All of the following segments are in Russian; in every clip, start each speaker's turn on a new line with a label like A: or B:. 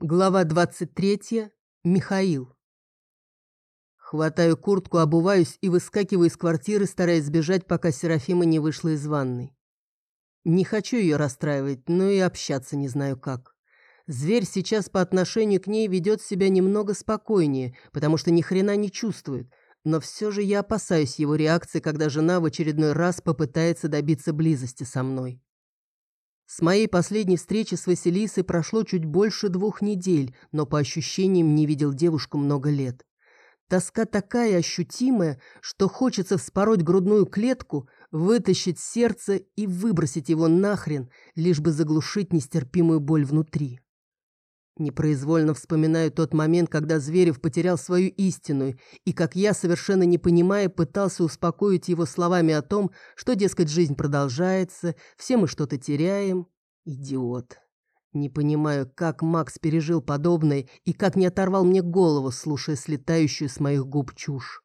A: Глава 23. Михаил. Хватаю куртку, обуваюсь и выскакиваю из квартиры, стараясь сбежать, пока Серафима не вышла из ванной. Не хочу ее расстраивать, но и общаться не знаю как. Зверь сейчас по отношению к ней ведет себя немного спокойнее, потому что ни хрена не чувствует, но все же я опасаюсь его реакции, когда жена в очередной раз попытается добиться близости со мной. С моей последней встречи с Василисой прошло чуть больше двух недель, но по ощущениям не видел девушку много лет. Тоска такая ощутимая, что хочется вспороть грудную клетку, вытащить сердце и выбросить его нахрен, лишь бы заглушить нестерпимую боль внутри. Непроизвольно вспоминаю тот момент, когда Зверев потерял свою истинную, и как я, совершенно не понимая, пытался успокоить его словами о том, что, дескать, жизнь продолжается, все мы что-то теряем. Идиот. Не понимаю, как Макс пережил подобное и как не оторвал мне голову, слушая слетающую с моих губ чушь.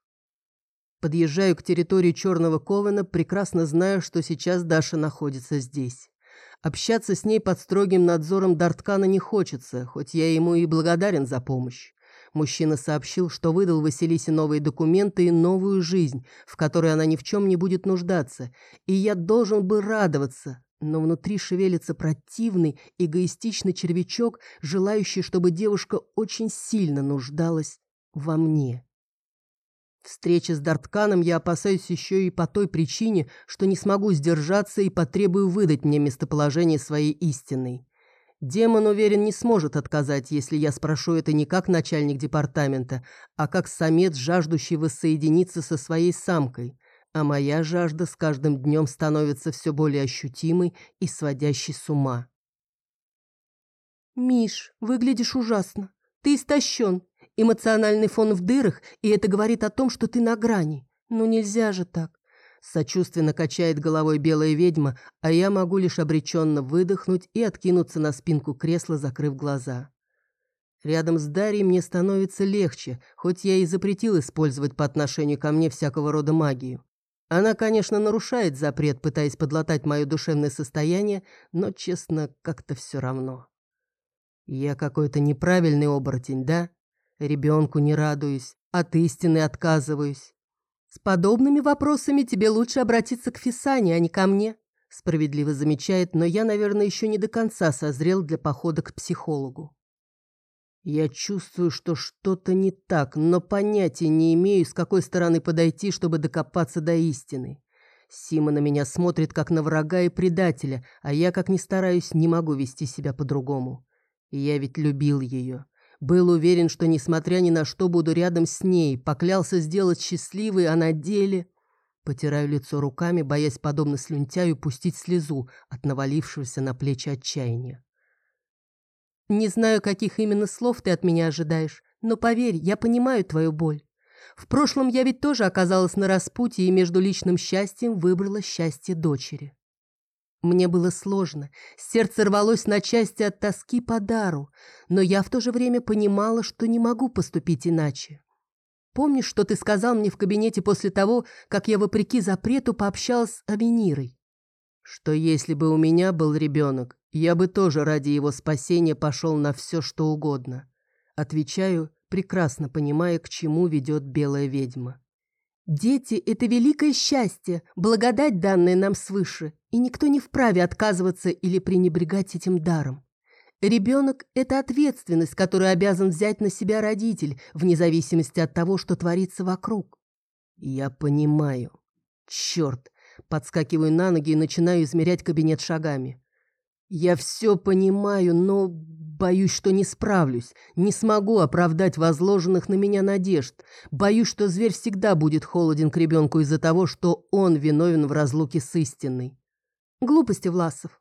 A: Подъезжаю к территории Черного Ковена, прекрасно знаю, что сейчас Даша находится здесь. Общаться с ней под строгим надзором Дарткана не хочется, хоть я ему и благодарен за помощь. Мужчина сообщил, что выдал Василисе новые документы и новую жизнь, в которой она ни в чем не будет нуждаться, и я должен бы радоваться, но внутри шевелится противный, эгоистичный червячок, желающий, чтобы девушка очень сильно нуждалась во мне. Встречи с Дартканом я опасаюсь еще и по той причине, что не смогу сдержаться и потребую выдать мне местоположение своей истинной. Демон, уверен, не сможет отказать, если я спрошу это не как начальник департамента, а как самец, жаждущий воссоединиться со своей самкой. А моя жажда с каждым днем становится все более ощутимой и сводящей с ума. «Миш, выглядишь ужасно. Ты истощен. Эмоциональный фон в дырах, и это говорит о том, что ты на грани. Ну нельзя же так. Сочувственно качает головой белая ведьма, а я могу лишь обреченно выдохнуть и откинуться на спинку кресла, закрыв глаза. Рядом с Дарьей мне становится легче, хоть я и запретил использовать по отношению ко мне всякого рода магию. Она, конечно, нарушает запрет, пытаясь подлатать мое душевное состояние, но, честно, как-то все равно. Я какой-то неправильный оборотень, да? Ребенку не радуюсь, от истины отказываюсь. С подобными вопросами тебе лучше обратиться к Фисане, а не ко мне, справедливо замечает, но я, наверное, еще не до конца созрел для похода к психологу. Я чувствую, что что-то не так, но понятия не имею, с какой стороны подойти, чтобы докопаться до истины. Сима на меня смотрит, как на врага и предателя, а я, как ни стараюсь, не могу вести себя по-другому. Я ведь любил ее. Был уверен, что, несмотря ни на что, буду рядом с ней, поклялся сделать счастливой, а на деле... Потираю лицо руками, боясь, подобно слюнтяю, пустить слезу от навалившегося на плечи отчаяния. «Не знаю, каких именно слов ты от меня ожидаешь, но поверь, я понимаю твою боль. В прошлом я ведь тоже оказалась на распутье и между личным счастьем выбрала счастье дочери. Мне было сложно, сердце рвалось на части от тоски по дару, но я в то же время понимала, что не могу поступить иначе. Помнишь, что ты сказал мне в кабинете после того, как я, вопреки запрету, пообщалась с Авенирой? Что если бы у меня был ребенок, я бы тоже ради его спасения пошел на все, что угодно. Отвечаю, прекрасно понимая, к чему ведет белая ведьма. Дети – это великое счастье, благодать, данная нам свыше, и никто не вправе отказываться или пренебрегать этим даром. Ребенок – это ответственность, которую обязан взять на себя родитель, вне зависимости от того, что творится вокруг. Я понимаю. Черт. Подскакиваю на ноги и начинаю измерять кабинет шагами. Я все понимаю, но Боюсь, что не справлюсь, не смогу оправдать возложенных на меня надежд. Боюсь, что зверь всегда будет холоден к ребенку из-за того, что он виновен в разлуке с истинной. Глупости, Власов.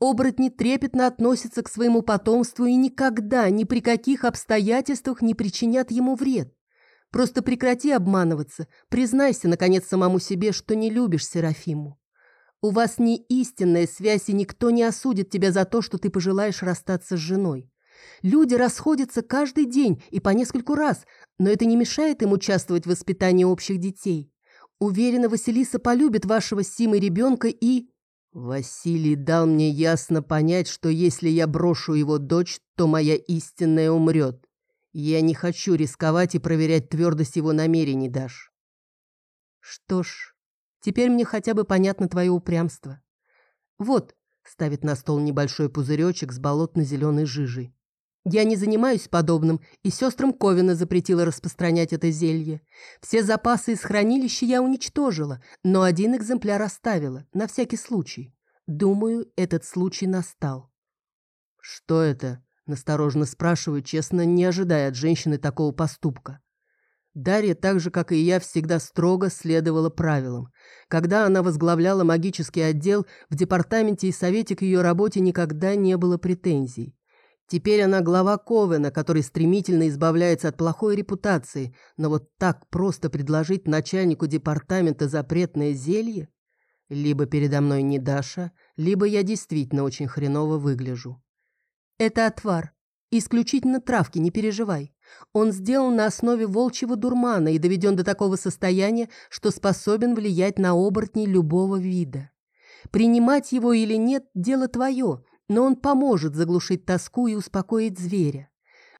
A: Оборотни трепетно относятся к своему потомству и никогда, ни при каких обстоятельствах не причинят ему вред. Просто прекрати обманываться, признайся, наконец, самому себе, что не любишь Серафиму. У вас не истинная связь, и никто не осудит тебя за то, что ты пожелаешь расстаться с женой. Люди расходятся каждый день и по нескольку раз, но это не мешает им участвовать в воспитании общих детей. Уверена, Василиса полюбит вашего Симы ребенка и... Василий дал мне ясно понять, что если я брошу его дочь, то моя истинная умрет. Я не хочу рисковать и проверять твердость его намерений, Даш.
B: Что ж, теперь мне хотя бы понятно твое упрямство. Вот, ставит на стол небольшой пузыречек с болотно-зеленой жижей. Я не занимаюсь подобным, и сестрам Ковина запретила распространять это зелье. Все запасы из хранилища я уничтожила, но один экземпляр оставила, на всякий случай. Думаю, этот случай настал.
A: «Что это?» – насторожно спрашиваю, честно, не ожидая от женщины такого поступка. Дарья, так же, как и я, всегда строго следовала правилам. Когда она возглавляла магический отдел, в департаменте и совете к ее работе никогда не было претензий. Теперь она глава Ковена, который стремительно избавляется от плохой репутации, но вот так просто предложить начальнику департамента запретное зелье? Либо передо мной не Даша, либо я действительно очень хреново выгляжу.
B: Это отвар. Исключительно травки, не переживай. Он сделан на основе волчьего дурмана и доведен до такого состояния, что способен влиять на оборотней любого вида. Принимать его или нет – дело твое, но он поможет заглушить тоску и успокоить зверя.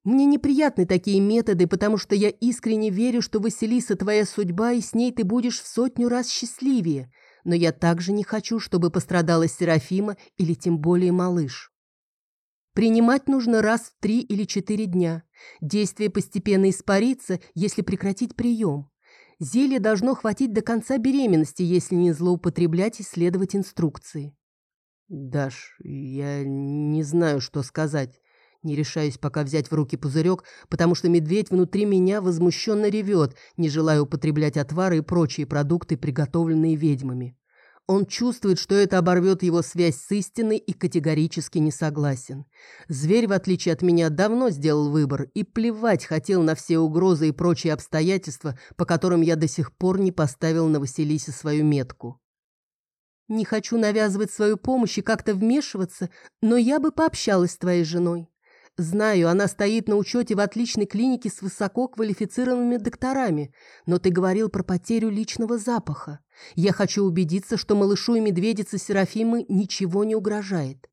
B: Мне неприятны такие методы, потому что я искренне верю, что Василиса твоя судьба, и с ней ты будешь в сотню раз счастливее, но я также не хочу, чтобы пострадала Серафима или тем более малыш. Принимать нужно раз в три или четыре дня. Действие постепенно испарится, если прекратить прием. Зелье должно хватить до конца беременности, если не злоупотреблять и следовать инструкции.
A: «Даш, я не знаю, что сказать. Не решаюсь пока взять в руки пузырек, потому что медведь внутри меня возмущенно ревет, не желая употреблять отвары и прочие продукты, приготовленные ведьмами. Он чувствует, что это оборвет его связь с истиной и категорически не согласен. Зверь, в отличие от меня, давно сделал выбор и плевать хотел на все угрозы и прочие обстоятельства, по которым я до сих пор не поставил на Василисе свою метку.
B: Не хочу навязывать свою помощь и как-то вмешиваться, но я бы пообщалась с твоей женой. Знаю, она стоит на учете в отличной клинике с высококвалифицированными докторами, но ты говорил про потерю личного запаха. Я хочу убедиться, что малышу и медведице Серафимы ничего не угрожает.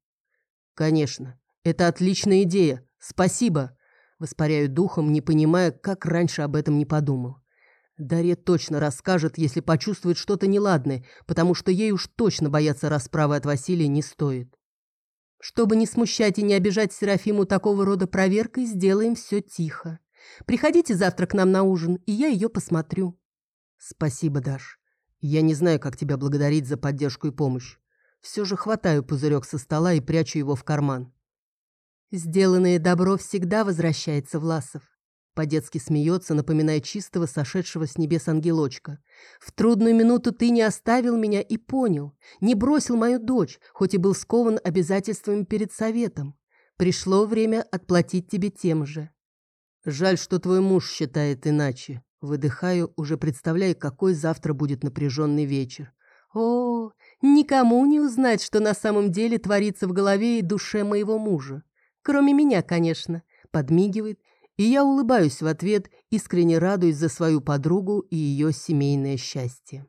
A: Конечно, это отличная идея. Спасибо. Воспаряю духом, не понимая, как раньше об этом не подумал. Дарья точно расскажет, если почувствует что-то неладное, потому что ей уж точно бояться расправы от Василия не стоит.
B: Чтобы не смущать и не обижать Серафиму такого рода проверкой, сделаем все тихо. Приходите завтра к нам на ужин, и я ее посмотрю.
A: Спасибо, Даш. Я не знаю, как тебя благодарить за поддержку и помощь. Все же хватаю пузырек со стола и прячу его в карман.
B: Сделанное добро всегда возвращается, Власов. По-детски смеется, напоминая чистого, сошедшего с небес ангелочка. «В трудную минуту ты не оставил меня и понял, не бросил мою дочь, хоть и был скован обязательствами перед советом. Пришло время отплатить тебе тем же».
A: «Жаль, что твой муж считает иначе». Выдыхаю, уже представляя, какой завтра будет напряженный вечер.
B: «О, никому не узнать, что на самом деле творится в голове и душе моего мужа. Кроме меня, конечно», — подмигивает и я улыбаюсь в ответ, искренне радуясь за свою подругу и ее семейное счастье.